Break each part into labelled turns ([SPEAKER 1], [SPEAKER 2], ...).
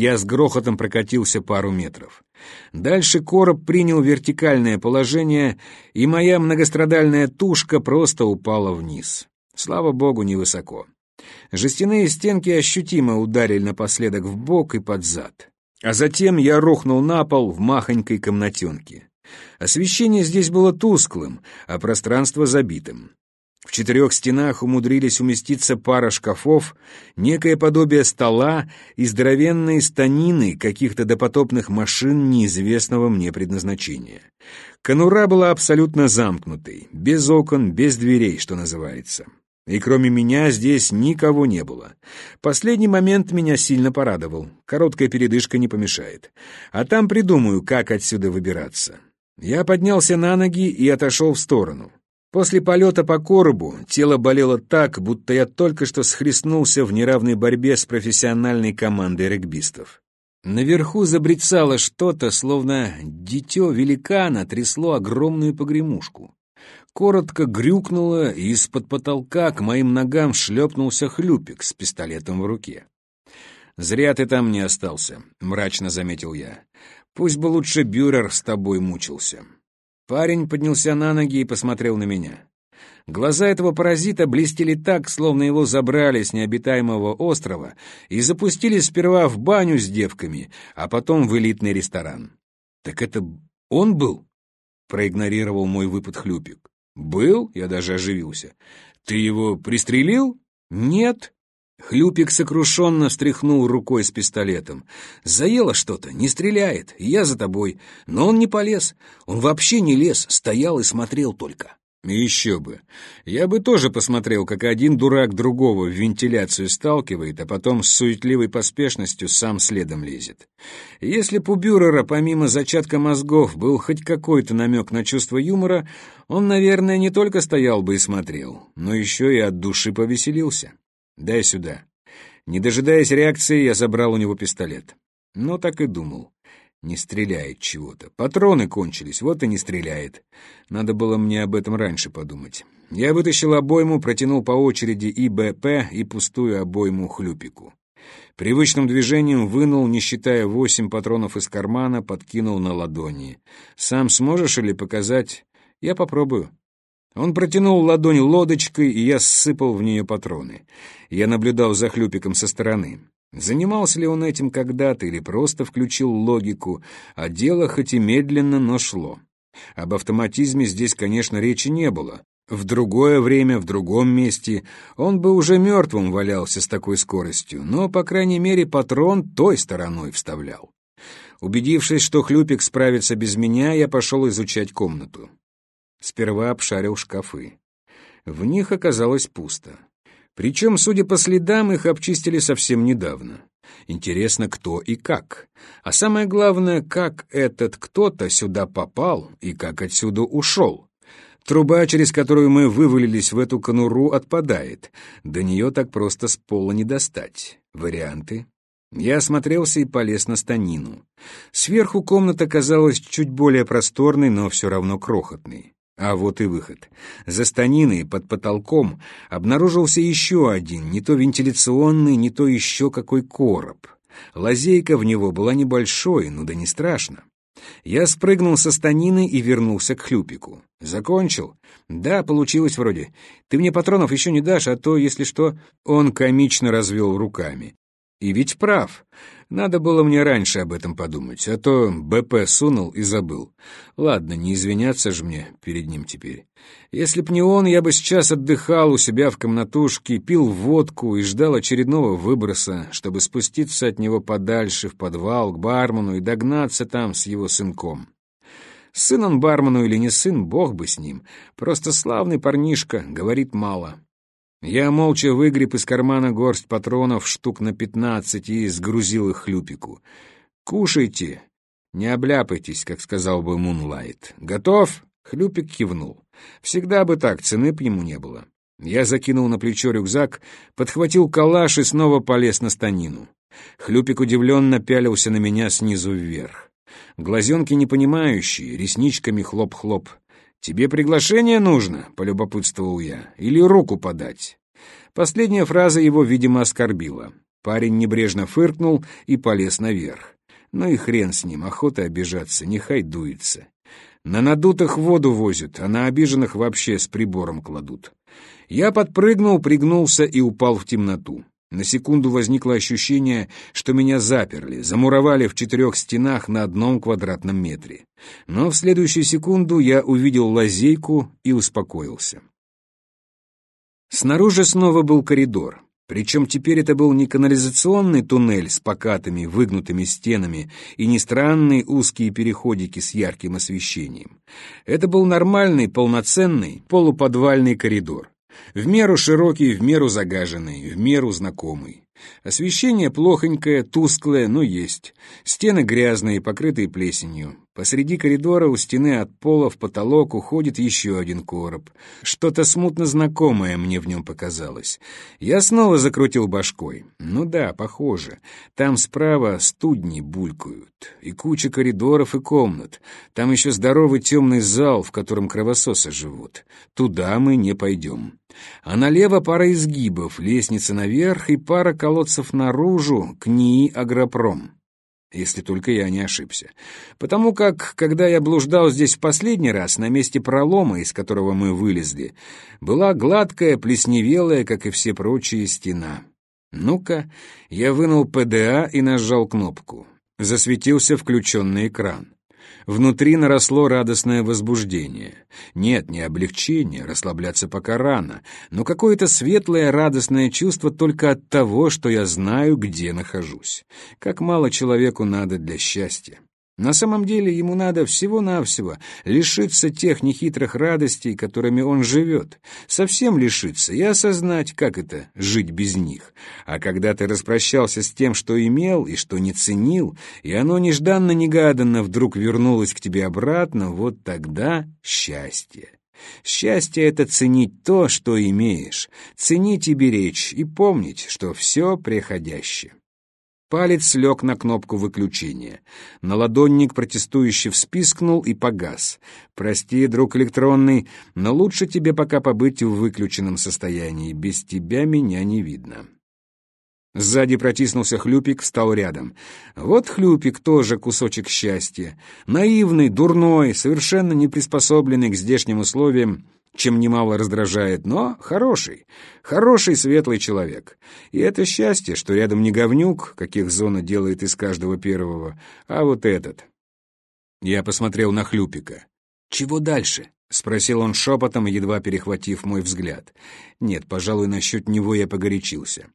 [SPEAKER 1] Я с грохотом прокатился пару метров. Дальше короб принял вертикальное положение, и моя многострадальная тушка просто упала вниз. Слава богу, невысоко. Жестяные стенки ощутимо ударили напоследок в бок и под зад. А затем я рухнул на пол в махонькой комнатенке. Освещение здесь было тусклым, а пространство забитым. В четырех стенах умудрились уместиться пара шкафов, некое подобие стола и здоровенные станины каких-то допотопных машин неизвестного мне предназначения. Конура была абсолютно замкнутой, без окон, без дверей, что называется. И кроме меня здесь никого не было. Последний момент меня сильно порадовал. Короткая передышка не помешает. А там придумаю, как отсюда выбираться. Я поднялся на ноги и отошел в сторону. После полета по коробу тело болело так, будто я только что схлестнулся в неравной борьбе с профессиональной командой регбистов. Наверху забрецало что-то, словно дитё великана трясло огромную погремушку. Коротко грюкнуло, и из-под потолка к моим ногам шлепнулся хлюпик с пистолетом в руке. «Зря ты там не остался», — мрачно заметил я. «Пусть бы лучше Бюрер с тобой мучился». Парень поднялся на ноги и посмотрел на меня. Глаза этого паразита блестели так, словно его забрали с необитаемого острова и запустили сперва в баню с девками, а потом в элитный ресторан. «Так это он был?» — проигнорировал мой выпад Хлюпик. «Был?» — я даже оживился. «Ты его пристрелил?» «Нет», Хлюпик сокрушенно встряхнул рукой с пистолетом. «Заело что-то, не стреляет, я за тобой». Но он не полез, он вообще не лез, стоял и смотрел только. Еще бы. Я бы тоже посмотрел, как один дурак другого в вентиляцию сталкивает, а потом с суетливой поспешностью сам следом лезет. Если б у Бюрера помимо зачатка мозгов был хоть какой-то намек на чувство юмора, он, наверное, не только стоял бы и смотрел, но еще и от души повеселился. «Дай сюда». Не дожидаясь реакции, я забрал у него пистолет. Но так и думал. Не стреляет чего-то. Патроны кончились, вот и не стреляет. Надо было мне об этом раньше подумать. Я вытащил обойму, протянул по очереди и БП, и пустую обойму хлюпику. Привычным движением вынул, не считая восемь патронов из кармана, подкинул на ладони. «Сам сможешь или показать?» «Я попробую». Он протянул ладонь лодочкой, и я ссыпал в нее патроны. Я наблюдал за хлюпиком со стороны. Занимался ли он этим когда-то или просто включил логику, а дело хоть и медленно, но шло. Об автоматизме здесь, конечно, речи не было. В другое время, в другом месте он бы уже мертвым валялся с такой скоростью, но, по крайней мере, патрон той стороной вставлял. Убедившись, что Хлюпик справится без меня, я пошел изучать комнату. Сперва обшарил шкафы. В них оказалось пусто. Причем, судя по следам, их обчистили совсем недавно. Интересно, кто и как. А самое главное, как этот кто-то сюда попал и как отсюда ушел. Труба, через которую мы вывалились в эту конуру, отпадает. До нее так просто с пола не достать. Варианты? Я осмотрелся и полез на станину. Сверху комната казалась чуть более просторной, но все равно крохотной. А вот и выход. За станиной под потолком обнаружился еще один, не то вентиляционный, не то еще какой короб. Лазейка в него была небольшой, ну да не страшно. Я спрыгнул со станины и вернулся к хлюпику. «Закончил?» «Да, получилось вроде. Ты мне патронов еще не дашь, а то, если что...» Он комично развел руками. И ведь прав. Надо было мне раньше об этом подумать, а то БП сунул и забыл. Ладно, не извиняться же мне перед ним теперь. Если б не он, я бы сейчас отдыхал у себя в комнатушке, пил водку и ждал очередного выброса, чтобы спуститься от него подальше в подвал к бармену и догнаться там с его сынком. Сын он бармену или не сын, бог бы с ним. Просто славный парнишка, говорит мало. Я молча выгреб из кармана горсть патронов штук на пятнадцать и сгрузил их хлюпику. «Кушайте, не обляпайтесь», как сказал бы Мунлайт. «Готов?» — хлюпик кивнул. «Всегда бы так, цены б ему не было». Я закинул на плечо рюкзак, подхватил калаш и снова полез на станину. Хлюпик удивленно пялился на меня снизу вверх. Глазенки непонимающие, ресничками хлоп-хлоп. «Тебе приглашение нужно?» — полюбопытствовал я. «Или руку подать?» Последняя фраза его, видимо, оскорбила. Парень небрежно фыркнул и полез наверх. Ну и хрен с ним, охота обижаться, нехай дуется. На надутых воду возят, а на обиженных вообще с прибором кладут. Я подпрыгнул, пригнулся и упал в темноту. На секунду возникло ощущение, что меня заперли, замуровали в четырех стенах на одном квадратном метре. Но в следующую секунду я увидел лазейку и успокоился. Снаружи снова был коридор. Причем теперь это был не канализационный туннель с покатыми, выгнутыми стенами и не странные узкие переходики с ярким освещением. Это был нормальный, полноценный, полуподвальный коридор. В меру широкий, в меру загаженный, в меру знакомый. Освещение плохонькое, тусклое, но есть. Стены грязные, покрытые плесенью. Посреди коридора у стены от пола в потолок уходит еще один короб. Что-то смутно знакомое мне в нем показалось. Я снова закрутил башкой. Ну да, похоже. Там справа студни булькают. И куча коридоров и комнат. Там еще здоровый темный зал, в котором кровососы живут. Туда мы не пойдем. А налево пара изгибов, лестница наверх и пара колодцев наружу к НИИ «Агропром» если только я не ошибся. Потому как, когда я блуждал здесь в последний раз, на месте пролома, из которого мы вылезли, была гладкая, плесневелая, как и все прочие, стена. Ну-ка, я вынул ПДА и нажал кнопку. Засветился включенный экран. Внутри наросло радостное возбуждение. Нет, не облегчение, расслабляться пока рано, но какое-то светлое радостное чувство только от того, что я знаю, где нахожусь. Как мало человеку надо для счастья. На самом деле ему надо всего-навсего лишиться тех нехитрых радостей, которыми он живет, совсем лишиться и осознать, как это — жить без них. А когда ты распрощался с тем, что имел и что не ценил, и оно нежданно-негаданно вдруг вернулось к тебе обратно, вот тогда счастье. Счастье — это ценить то, что имеешь, ценить и беречь, и помнить, что все приходящее. Палец лег на кнопку выключения. Наладонник протестующе вспискнул и погас. «Прости, друг электронный, но лучше тебе пока побыть в выключенном состоянии. Без тебя меня не видно». Сзади протиснулся Хлюпик, встал рядом. Вот Хлюпик тоже кусочек счастья. Наивный, дурной, совершенно не приспособленный к здешним условиям, чем немало раздражает, но хороший, хороший светлый человек. И это счастье, что рядом не говнюк, каких зона делает из каждого первого, а вот этот. Я посмотрел на Хлюпика. «Чего дальше?» — спросил он шепотом, едва перехватив мой взгляд. Нет, пожалуй, насчет него я погорячился.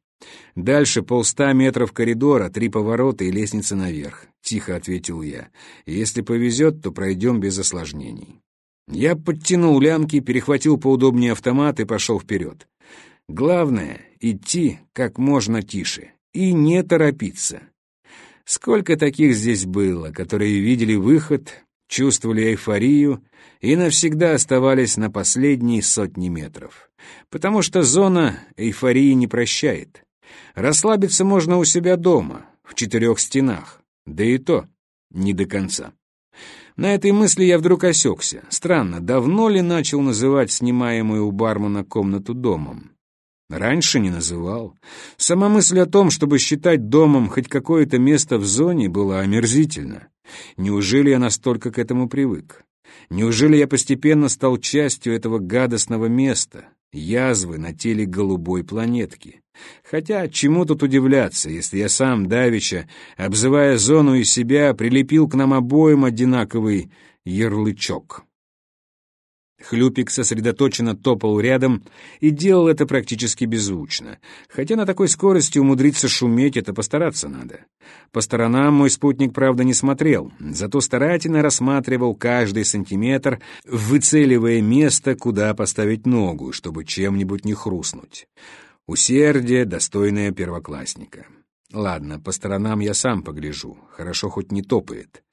[SPEAKER 1] «Дальше полста метров коридора, три поворота и лестница наверх», — тихо ответил я. «Если повезет, то пройдем без осложнений». Я подтянул лямки, перехватил поудобнее автомат и пошел вперед. Главное — идти как можно тише и не торопиться. Сколько таких здесь было, которые видели выход, чувствовали эйфорию и навсегда оставались на последней сотни метров. Потому что зона эйфории не прощает. Расслабиться можно у себя дома, в четырех стенах, да и то не до конца. На этой мысли я вдруг осекся. Странно, давно ли начал называть снимаемую у бармена комнату домом? Раньше не называл. Сама мысль о том, чтобы считать домом хоть какое-то место в зоне, была омерзительна. Неужели я настолько к этому привык? Неужели я постепенно стал частью этого гадостного места, язвы на теле голубой планетки? Хотя чему тут удивляться, если я сам давеча, обзывая зону из себя, прилепил к нам обоим одинаковый ярлычок. Хлюпик сосредоточенно топал рядом и делал это практически беззвучно. Хотя на такой скорости умудриться шуметь — это постараться надо. По сторонам мой спутник, правда, не смотрел, зато старательно рассматривал каждый сантиметр, выцеливая место, куда поставить ногу, чтобы чем-нибудь не хрустнуть. Усердие, достойное первоклассника. Ладно, по сторонам я сам погляжу, хорошо хоть не топает.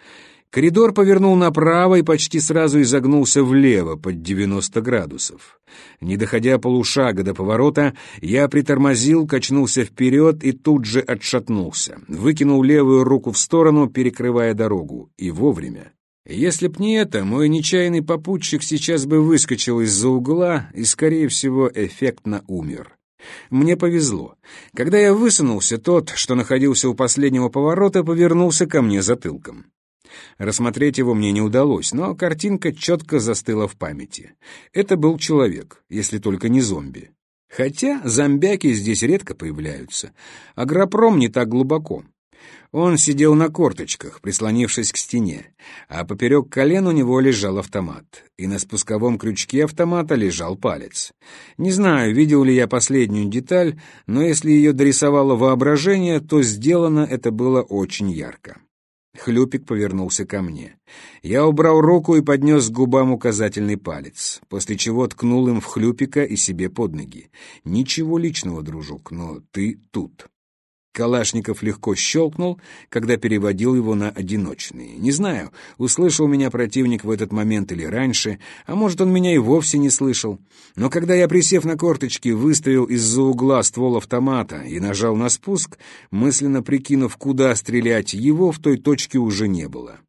[SPEAKER 1] Коридор повернул направо и почти сразу изогнулся влево под 90 градусов. Не доходя полушага до поворота, я притормозил, качнулся вперед и тут же отшатнулся. Выкинул левую руку в сторону, перекрывая дорогу. И вовремя. Если б не это, мой нечаянный попутчик сейчас бы выскочил из-за угла и, скорее всего, эффектно умер. Мне повезло. Когда я высунулся, тот, что находился у последнего поворота, повернулся ко мне затылком. Рассмотреть его мне не удалось, но картинка четко застыла в памяти. Это был человек, если только не зомби. Хотя зомбяки здесь редко появляются, а гропром не так глубоко. Он сидел на корточках, прислонившись к стене, а поперек колен у него лежал автомат, и на спусковом крючке автомата лежал палец. Не знаю, видел ли я последнюю деталь, но если ее дорисовало воображение, то сделано это было очень ярко. Хлюпик повернулся ко мне. Я убрал руку и поднес к губам указательный палец, после чего ткнул им в Хлюпика и себе под ноги. «Ничего личного, дружок, но ты тут». Калашников легко щелкнул, когда переводил его на одиночные. Не знаю, услышал меня противник в этот момент или раньше, а может, он меня и вовсе не слышал. Но когда я, присев на корточки, выставил из-за угла ствол автомата и нажал на спуск, мысленно прикинув, куда стрелять, его в той точке уже не было.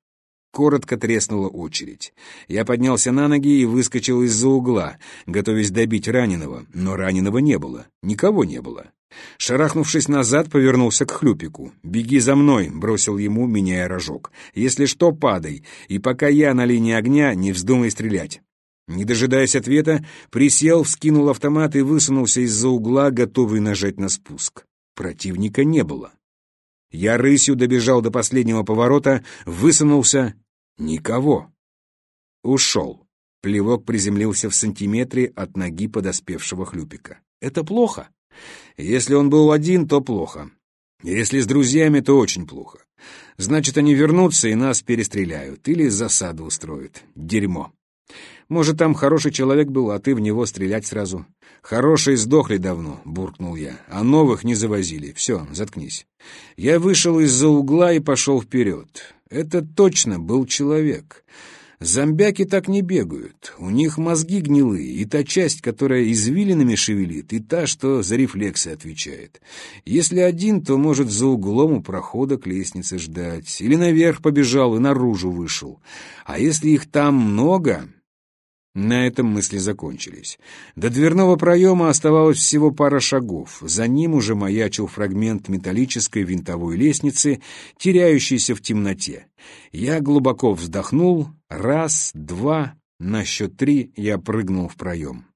[SPEAKER 1] Коротко треснула очередь. Я поднялся на ноги и выскочил из-за угла, готовясь добить раненого, но раненого не было, никого не было. Шарахнувшись назад, повернулся к Хлюпику. «Беги за мной», — бросил ему, меняя рожок. «Если что, падай, и пока я на линии огня, не вздумай стрелять». Не дожидаясь ответа, присел, вскинул автомат и высунулся из-за угла, готовый нажать на спуск. Противника не было. Я рысью добежал до последнего поворота, высунулся. Никого. Ушел. Плевок приземлился в сантиметре от ноги подоспевшего хлюпика. Это плохо. Если он был один, то плохо. Если с друзьями, то очень плохо. Значит, они вернутся и нас перестреляют или засаду устроят. Дерьмо. Может, там хороший человек был, а ты в него стрелять сразу. Хорошие сдохли давно, буркнул я, а новых не завозили. Все, заткнись. Я вышел из-за угла и пошел вперед. Это точно был человек. Зомбяки так не бегают. У них мозги гнилые, и та часть, которая извилинами шевелит, и та, что за рефлексы отвечает. Если один, то, может, за углом у прохода к лестнице ждать. Или наверх побежал и наружу вышел. А если их там много... На этом мысли закончились. До дверного проема оставалось всего пара шагов. За ним уже маячил фрагмент металлической винтовой лестницы, теряющийся в темноте. Я глубоко вздохнул. Раз, два, на счет три я прыгнул в проем.